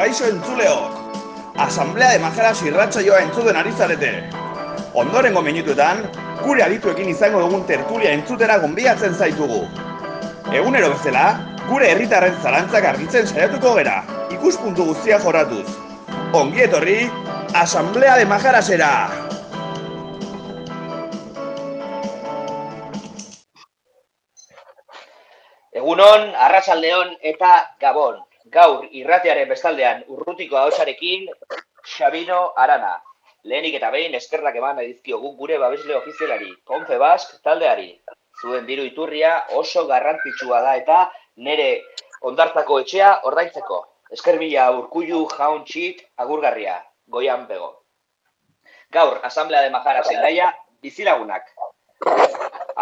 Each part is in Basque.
kaixo entzuleok! Asamblea de Majaras irratxa joa entzuten ari zarete. Ondorengo minutuetan, gure adituekin izango dugun tertulia entzutera gonbiatzen zaitugu. Egunero bezala, gure herritarren zalantzak argitzen saiatuko gera, ikuspuntu guztia joratuz. Ongi etorri, Asamblea de Majarasera! Egunon, arratsaldeon eta gabon. Gaur irratearen bestaldean urrutiko hausarekin Xabino Arana. Lehenik eta behin eskerrak eman edizkiogu gure babesle ofizialari, Konfe Bask taldeari. Zuen diru iturria oso garrantzitsua da eta nere ondartako etxea ordaintzeko. Eskerbila urkullu jaun txit agurgarria, goian bego. Gaur, Asamblea de Majara zendaia, bizilagunak.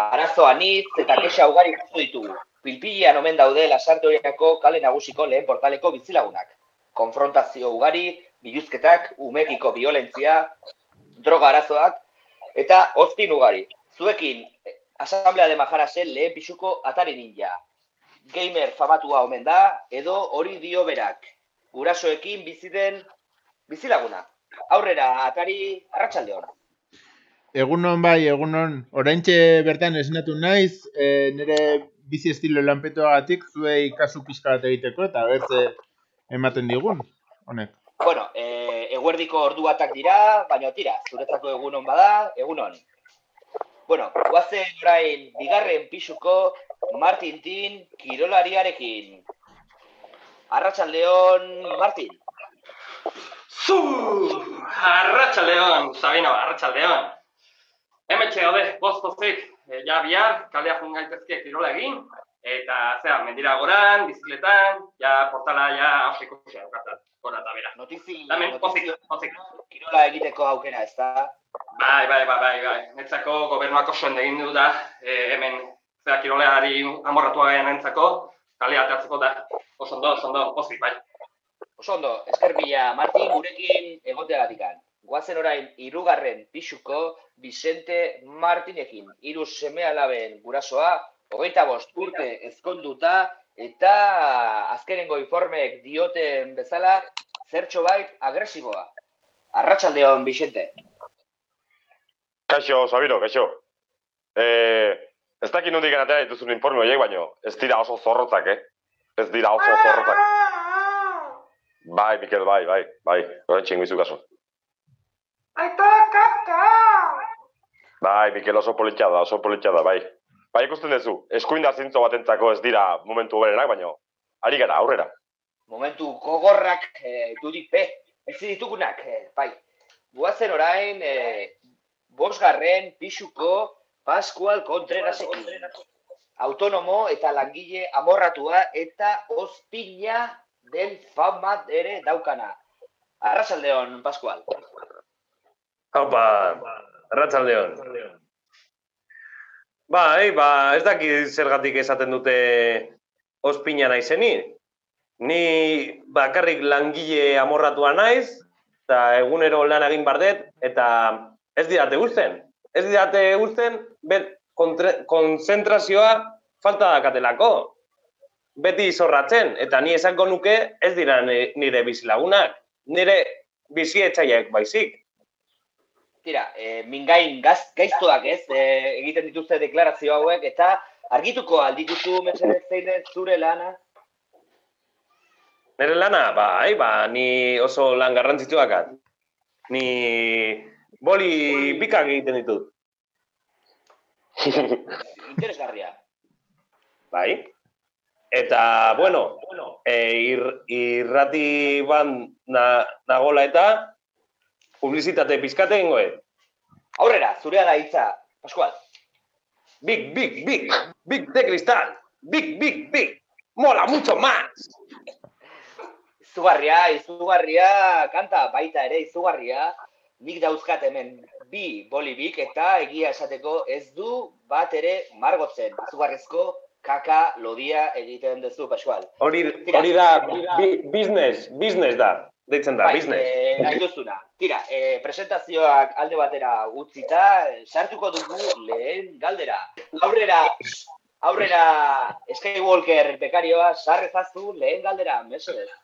Arazo anitz eta kexa ugari ditugu. Pilpilean omen daude lasartoriako kale nagusiko lehen portaleko bizilagunak. Konfrontazio ugari, biluzketak, umekiko violentzia, droga arazoak, eta oztin ugari. Zuekin, Asamblea de Majarasen lehen pixuko atari ninja. Gamer famatua omen da, edo hori dio berak. Gurasoekin biziden bizilaguna. Aurrera, atari, arratsaldeon. Egunon bai, egunon, oraintxe bertan esnatu naiz, e, nire bizi estilo lanpetoagatik zuei kasu pixka bat egiteko eta bertze ematen digun, honek. Bueno, e, eguerdiko ordu batak dira, baina tira, zuretzako egunon bada, egunon. Bueno, guazen orain bigarren pixuko Martin Tin kirolariarekin. Arratsaldeon Martin. Zu! Arratxaldeon, Sabino, arratxaldeon. Hemen txegaude, bost-bostek, e, ja bihar, kaldea jun gaitezke kirola egin, eta, zera, mendira goran, bizikletan, ja portala, ja, hauseko zea, dukatzen, gora eta bera. Notizi, Lamen, pozik, notizi, pozik. kirola egiteko aukera, ez da? Bai, bai, bai, bai, bai. Netzako gobernuak oso egin du da, e, hemen, zera, kiroleari amorratua gaian entzako, kalea ateatzeko da, oso ondo, oso ondo, pozik, bai. Oso ondo, esker bila, Martin, gurekin egoteagatikan. Guazen orain, irugarren pixuko Vicente Martinekin. Hiru seme alaben gurasoa, hogeita bost urte ezkonduta, eta azkenengo informeek dioten bezala, zertxo bait agresiboa. Arratsaldeon Vicente. Kaixo, Sabino, kaixo. Eh, ez dakit nondik atera dituzun informe horiek, baino ez dira oso zorrotzak, eh? Ez dira oso zorrotzak. Bai, Mikel, bai, bai, bai. Horren txingu kaso. Bai, Mikel oso politxa da, oso politxa da, bai. Bai, ikusten duzu, eskuindar zintzo batentzako ez dira momentu berenak, baino ari gara, aurrera. Momentu gogorrak eh, dudipe, ez ditugunak, eh, bai. Guazen orain, eh, bosgarren pixuko Pascual Contrerasekin. Autonomo eta langile amorratua eta ospina den fama ere daukana. Arrasaldeon, Pascual. Haupa, arratsaldeon. Bai, ba, ez daki zergatik esaten dute ospina naizeni. Ni bakarrik langile amorratua naiz, eta egunero lan egin bardet, eta ez didate guzten. Ez didate guzten, bet konzentrazioa falta dakatelako. Beti zorratzen, eta ni esango nuke ez dira ni- nire bizilagunak. Nire bizietxaiak baizik. Tira, e, mingain gaz, gaiztoak ez, e, egiten dituzte deklarazio hauek, eta argituko aldituzu mesedez zein zure lana. Nere lana, bai, ba, ni oso lan garrantzitsuak Ni boli bikak egiten ditut, Interesgarria. bai. Eta, bueno, e, ir, irrati ban na, nagola eta publizitate pizkate ingoet. Aurrera, zurea da hitza, Pascual. Big, big, big, big de cristal, big, big, big, mola mucho más. Izugarria, izugarria, kanta baita ere, izugarria. Nik dauzkat hemen bi bolibik eta egia esateko ez du bat ere margotzen. Izugarrizko kaka lodia egiten duzu, Pascual. Hori, hori da, bi, business, business da, Deitzen da, bai, business. Eh, nahi duzuna. Tira, eh, presentazioak alde batera utzita, eh, sartuko dugu lehen galdera. Aurrera, aurrera Skywalker bekarioa sarrezazu lehen galdera, mesedera.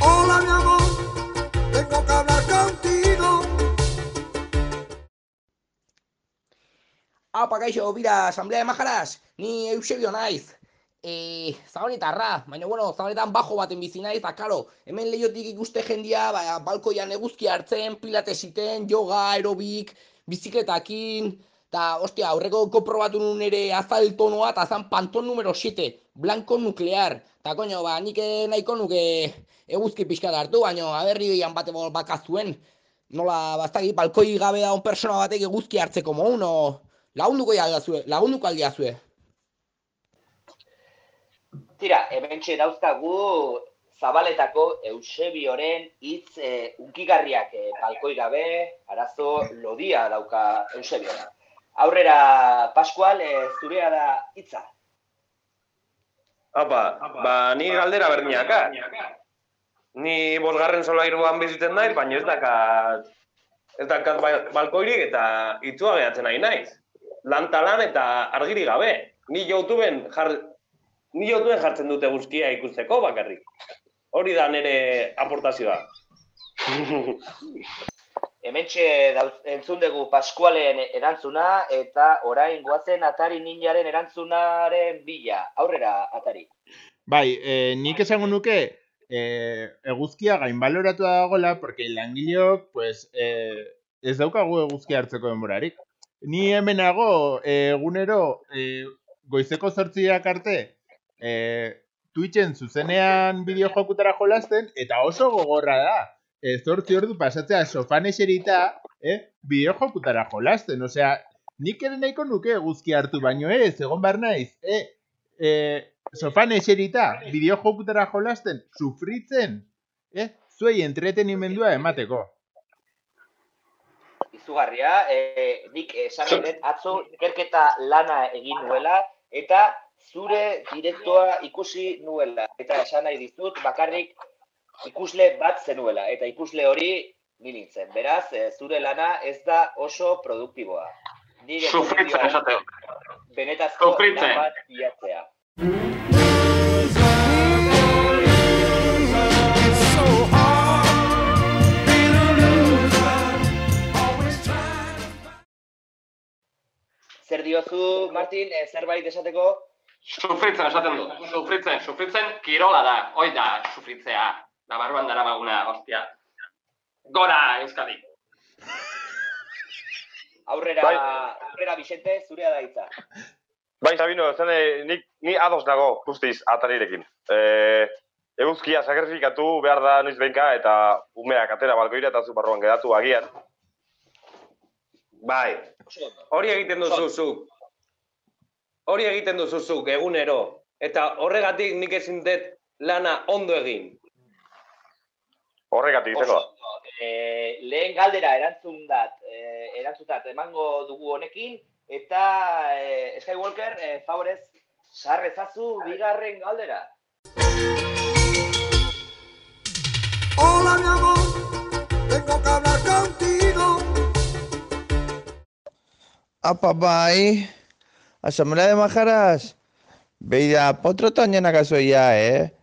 Hola, mi amor, tengo que hablar contigo. Ah, Apa, kaixo, bira, asamblea de majaraz, ni Eusebio naiz, E, zabaletarra, baina, bueno, zabaletan bajo baten bizi naiz, eta, karo, hemen lehiotik ikuste jendia, ba, balkoian eguzki hartzen, pilatesiten, yoga, aerobik, bizikletakin, eta, ostia, aurreko konprobatu nun ere azaltonoa, eta zan panton numero 7, blanco nuklear. Eta, koño, ba, nik eh, nahiko nuke eguzki pixka hartu, baina, aberri gehian bate bakazuen, nola, bastaki, balkoi gabe da un persona batek eguzki hartzeko moun, o lagunduko aldazue, lagunduko aldiazue. Tira, hementxe dauzkagu Zabaletako Eusebioren hitz e, unkigarriak e, balkoi gabe, arazo lodia dauka Eusebiora. Aurrera, Pascual, e, zurea da hitza. Apa, ba, ni galdera berdinaka. Ni bosgarren solairuan bizitzen naiz, baina ez dakat ez dakat ba- balkoirik eta itzua gehatzen nahi naiz. Lan eta argiri gabe. Ni YouTubeen jar, ni YouTubeen jartzen dute guzkia ikusteko bakarrik. Hori da nire aportazioa. Hementxe entzun dugu Pascualen erantzuna eta orain goazen Atari Ninjaren erantzunaren bila. Aurrera, Atari. Bai, e, nik esango nuke e, eguzkia gain baloratu dagoela, porque langileok, pues, e, ez daukagu eguzkia hartzeko denborarik. Ni hemenago e, egunero e, goizeko zortziak arte e, Twitchen zuzenean bideojokutara jolasten, eta oso gogorra da. E, zortzi ordu pasatzea sofan eserita, eh, bideojokutara jolasten. Osea, nik ere nahiko nuke eguzkia hartu, baino ez, egon behar naiz, eh, eh, sofan eserita, bideojokutara jolasten, sufritzen, eh, zuei entretenimendua emateko. Izugarria, e, nik esan atzo ikerketa lana egin nuela eta zure direktoa ikusi nuela. Eta esan nahi dizut bakarrik ikusle bat zenuela. Eta ikusle hori ni nintzen. Beraz, e, zure lana ez da oso produktiboa. Nire Sufritzen esateo. benetazko Sufritzen. bat bilatzea. Zer diozu, Martin, e, zerbait esateko? Sufritzen esaten du. Sufritzen, sufritzen kirola da. Hoi da, sufritzea. Da barruan dara maguna, hostia. Gora, Euskadi. Aurrera, Bai. aurrera Vicente, zurea da hitza. Bai, Sabino, zen, eh, nik, ni ados nago, guztiz, atarirekin. E, eguzkia sakrifikatu behar da noiz benka eta umeak atera balkoira eta zu barruan geratu agian. Bai, hori egiten duzu zuk. Hori egiten duzu zuk egunero. Eta horregatik nik ezin dut lana ondo egin. Horregatik. Oso, e, lehen galdera erantzun dat, e, erantzuntat emango dugu honekin, eta e, Skywalker, e, favorez, sarrezazu bigarren galdera. Hola mi amor, tengo que hablar contigo. Apa bai, asamblea de majaras. Beida, potrotan janak azoia, eh?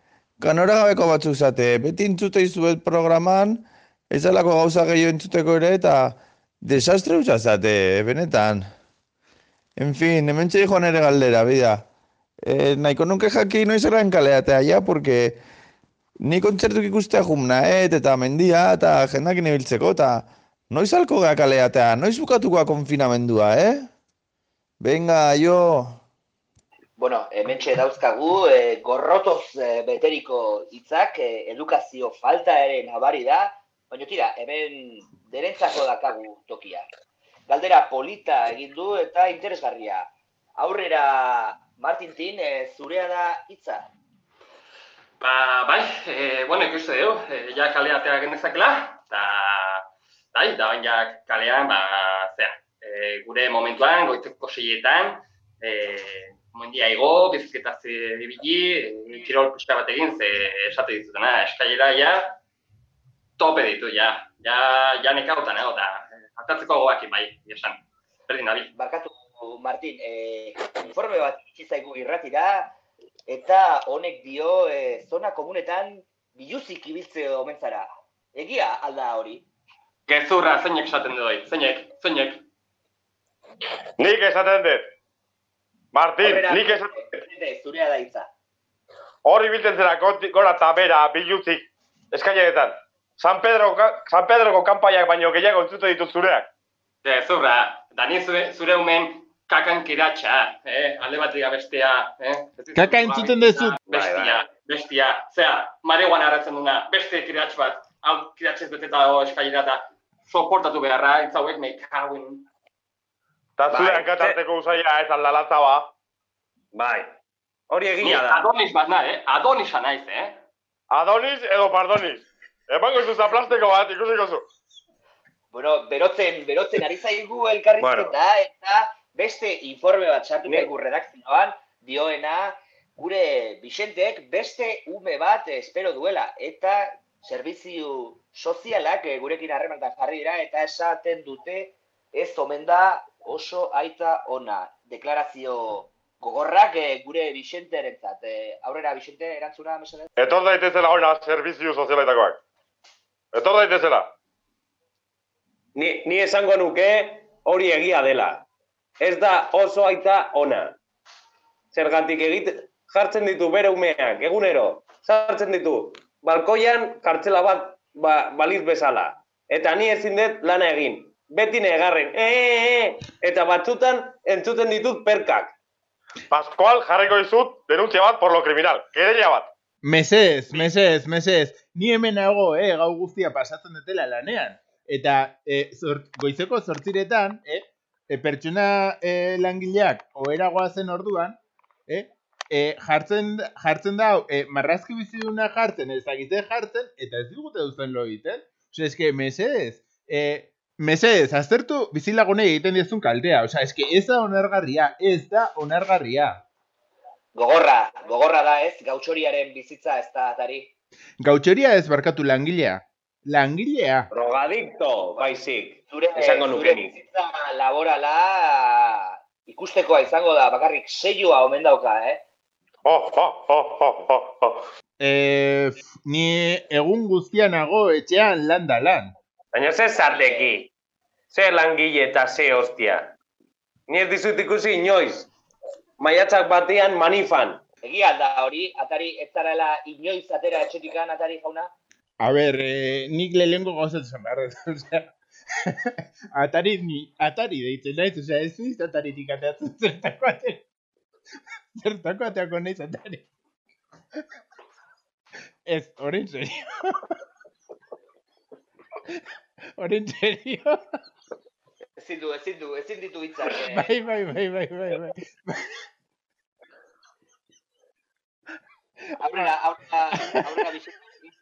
Kanora gabeko batzuk zate, beti entzute izuet programan, ez alako gauza gehiago entzuteko ere, eta desastre hutsa zate, benetan. En fin, hemen txai joan ere galdera, bida. Eh, nahiko nuke jaki noiz eran kaleatea, ja, porque ni kontzertuk ikustea jumnaet, eta mendia, eta jendakin ibiltzeko, eta noiz alko gea kaleatea, noiz bukatukoa konfinamendua, eh? Venga, jo. Bueno, hementxe dauzkagu, e, gorrotoz e, beteriko hitzak, e, edukazio falta ere nabari da, baina tira, hemen derentzako dakagu tokia. Galdera polita egin du eta interesgarria. Aurrera, Martintin, e, zurea da hitza. Ba, bai, e, bueno, ikuste dugu, e, ja kalea atera genezakela, eta, bai, da bain ja kalean, ba, zera, e, gure momentuan, goitzeko seietan, e, momendia igo, bizikletaz ibili, e, kirol pixka bat egin, ze esate dizutena, eskailera ja, tope ditu, ja, ja, ja nekautan, eh, eta atatzeko gogakin, bai, esan, berdin nabil. Barkatu, Martin, e, informe bat zaigu irratira, eta honek dio e, zona komunetan biluzik ibiltze omen zara. Egia alda hori? Gezurra, zeinek esaten dut, zeinek, zeinek. Nik esaten dut. Martin, Aurrera, nik esaten dut. Zurea da hitza. Horri biltzen zera, gora eta bera, biluzik, eskainetan. San Pedro, San Pedroko kanpaiak baino gehiago entzute ditut zureak. Gezurra, da ni zure, zure umen kakan kiratxa, eh? alde bateria bestea. Eh? Kaka entzuten duzu. Bestia, bestia. Zea, marihuana harratzen duna, beste kiratx bat. Hau kiratxez beteta dago eskailera eta soportatu beharra, ez hauek me kaguen. Eta Bai, zure hankatarteko usaila ez aldalatza ba. Bai. Hori egina da. Adonis bat na, eh? Adonisa naiz, eh? Adonis edo Pardonis. Emango zu zaplasteko bat, ikusiko zu. Bueno, berotzen, berotzen ari zaigu elkarrizketa, eta beste informe bat sartu zaigu redakzioan, dioena, gure Bisentek beste ume bat espero duela, eta zerbizio sozialak eh, gurekin harremanetan jarri dira, eta esaten dute ez omen da oso aita ona. Deklarazio gogorrak eh, gure Bisenterentzat. Eh, aurrera Bisente erantzuna mesedez. Etor daitezela ona servizio sozialetakoak. Etor daitezela. Ni, ni esango nuke hori egia dela. Ez da oso aita ona. Zergatik egite, jartzen ditu bere umeak, egunero, sartzen ditu, balkoian kartzela bat ba, baliz bezala. Eta ni ezin dut lana egin. Beti negarren, e, e, e, eta batzutan entzuten ditut perkak. Pascual jarriko dizut denuntzia bat por lo criminal. Querella bat. Mesez, mesez, mesez. Ni hemen nago, eh, gau guztia pasatzen dutela lanean. Eta eh, zort, goizeko zortziretan, eh, e, pertsona eh, langileak ohera zen orduan, eh, eh, jartzen, jartzen da, eh, marrazki biziduna jartzen, ezagite jartzen, eta ez digute duzen lo egiten. Osea, eske, mesez, eh, mesez, aztertu bizilagunei egiten diezun kaldea. Osea, eske, ez da onargarria, ez da onargarria. Gogorra, gogorra da ez, gautxoriaren bizitza ez da atari. Gautxoria ez barkatu langilea. Langilea. Drogadicto, baizik. Zure, Esango zure bizitza laborala ikustekoa izango da, bakarrik seioa omen dauka, eh? Oh, oh, oh, oh, oh, oh. E, ni egun guztian nago etxean lan da lan. Baina ze zarteki, ze langile eta ze hostia. Ni ez dizut ikusi inoiz. Maiatzak batean manifan. Egia da hori, atari ez zarela inoiz atera etxetikan atari jauna? A ber, e, nik lehenko gauzatzen behar dut, osea. atari, ni, atari deitzen naiz, osea, ez niz ataritik ateatzen zertako atera. Zertako ateako naiz atari. Ez, oren serio. oren serio. Ezin du, ezin du, ezin ditu hitzak. eh. bai, bai, bai, bai, bai, bai. Aurrera, aurrera, aurrera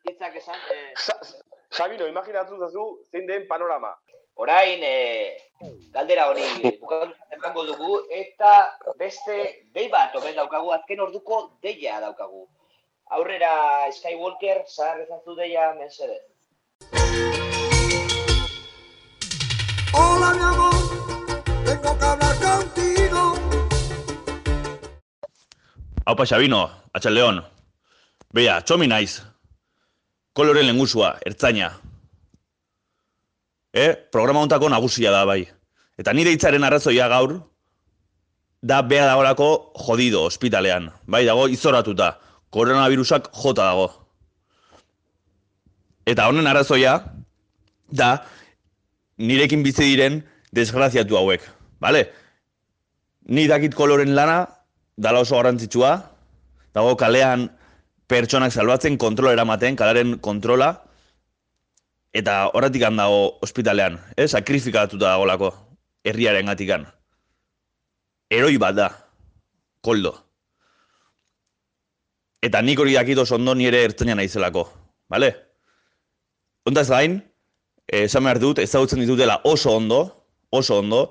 hitzak esan. Eh, Sa- Sabino, imaginatu zazu zein den panorama. orain, eh, galdera hori bukatu dugu, eta beste dei bat omen daukagu, azken orduko deia daukagu. Aurrera Skywalker, zahar ezazu deia, mesedez. Hola mi amor, tengo que hablar contigo. Haupa Xabino, atxaldeon. Beia, txomi naiz. Koloren lengusua, ertzaina. Eh, programa hontako nagusia da bai. Eta nire hitzaren arrazoia gaur, da bea dagoelako jodido ospitalean. Bai, dago izoratuta. Koronavirusak jota dago. Eta honen arrazoia, da, nirekin bizi diren desgraziatu hauek. Bale? Ni dakit koloren lana, dala oso garrantzitsua, dago kalean pertsonak salbatzen, kontrola eramaten, kalaren kontrola, eta horretik dago ospitalean, eh? sakrifikatuta dagolako, herriaren gatikan. Eroi bat da, koldo. Eta nik hori dakit oso ondo nire ertzaina naizelako, bale? Hontaz gain, esan behar dut, ezagutzen ditutela oso ondo, oso ondo,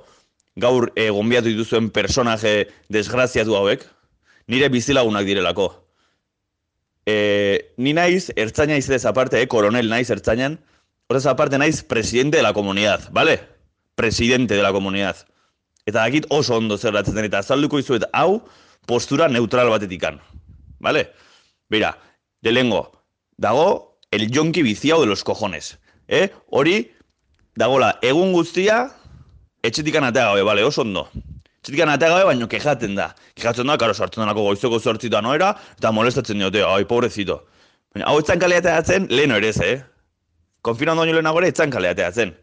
gaur e, gonbiatu dituzuen personaje desgraziatu hauek, nire bizilagunak direlako. E, ni naiz, ertzaina izatez aparte, eh, koronel naiz ertzainan, horrez aparte naiz presidente de la comunidad, ¿vale? Presidente de la comunidad. Eta dakit oso ondo zer datzen eta azalduko izuet hau postura neutral batetikan. ¿Vale? Mira, lehengo, dago el jonki biziau de los cojones. Eh? Hori, dagola, egun guztia, etxetikan atea gabe, bale, oso ondo. Etxetikan atea gabe, baino kejatzen da. Kejatzen da, karo, sartzen denako goizoko zortzitan noera, eta molestatzen diote, ai, pobrezito. Baina, hau etzan kalea ateatzen, lehen ere eh? Konfinando baino lehenago ere, etzan kalea ateatzen.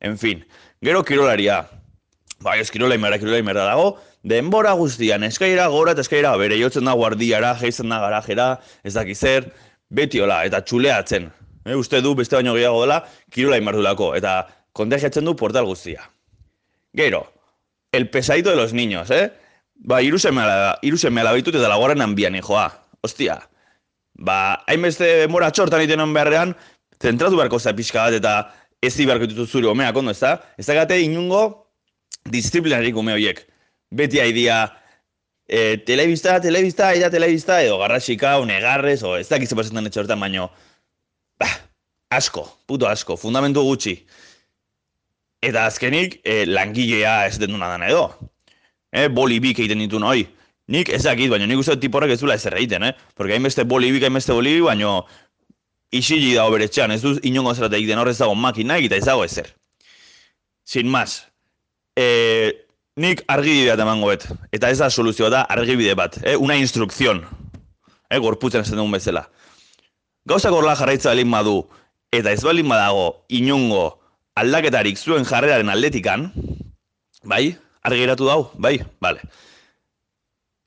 En fin, gero kirolaria. Bai, ez kirola imera, kirola imera dago, denbora guztian, eskaira gora eta eskaira bere, jotzen da guardiara, geizten da garajera, ez daki zer, beti hola, eta txuleatzen. E, uste du beste baino gehiago dela, kirola imardulako, eta kontagiatzen du portal guztia. Gero, el pesadito de los niños, eh? Ba, iru semela, iru semela bitut eta laguarren hanbian, joa. Ostia, ba, hainbeste denbora txortan iten on beharrean, zentratu beharko za pixka bat eta ez beharko ditutu zure omeak ondo, ez da? Ez dakate inungo disiplinarik ume horiek. Beti haidia, e, telebista, telebista, eta telebista, edo garrasika, o o ez dakiz pasetan etxe hortan, baino, bah, asko, puto asko, fundamentu gutxi. Eta azkenik, e, langilea ez den duna dana edo. E, boli bik egiten ditu hoi. Nik ez dakit, baina nik uste dut ez duela ezer egiten, eh? Porque hainbeste boli bik, hainbeste boli bik, baino isili dago bere etxean, ez du inongo zerat egiten horrez dago makina eta ez dago ezer. Sin más, e, nik argibide bat emango bet, eta ez da soluzioa da argibide bat, eh? una instrukzion, eh? gorputzen esan dugun bezala. Gauzak horrela jarraitza balin badu, eta ez balin badago inongo aldaketarik zuen jarreraren aldetikan, bai, argi geratu dau, bai, vale.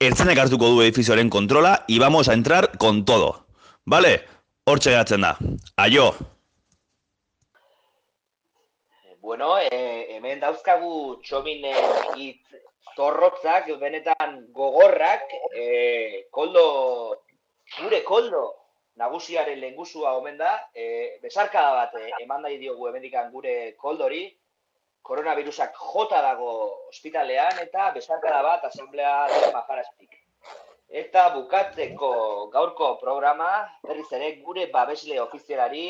Ertzenek hartuko du edifizioaren kontrola, y vamos a entrar con todo, vale? Hortxe geratzen da. Aio! Bueno, e, hemen dauzkagu txomin eh, hitz zorrotzak, benetan gogorrak, e, koldo, gure koldo, nagusiaren lehengusua omen da, e, besarkada bat e, eman nahi diogu hemendikan gure koldori, koronavirusak jota dago ospitalean eta besarkada bat asamblea majarastik. Eta bukatzeko gaurko programa, berriz ere gure babesle ofizialari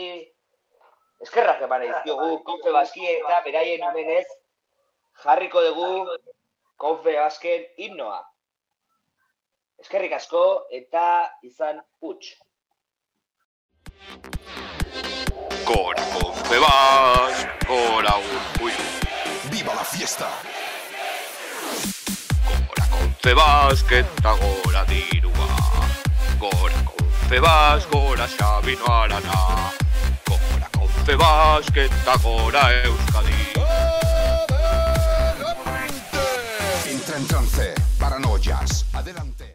eskerrak eman dizkiogu konfe baski eta beraien omenez jarriko dugu konfe basken himnoa. Eskerrik asko eta izan huts. Gora Confebas, gora Urkullu. ¡Viva la fiesta! Gora Confebas, eta gora dirua. Gora Confebas, gora Xabino Arana. Gora Confebas, eta gora Euskadi. Entra en trance, paranoias, adelante.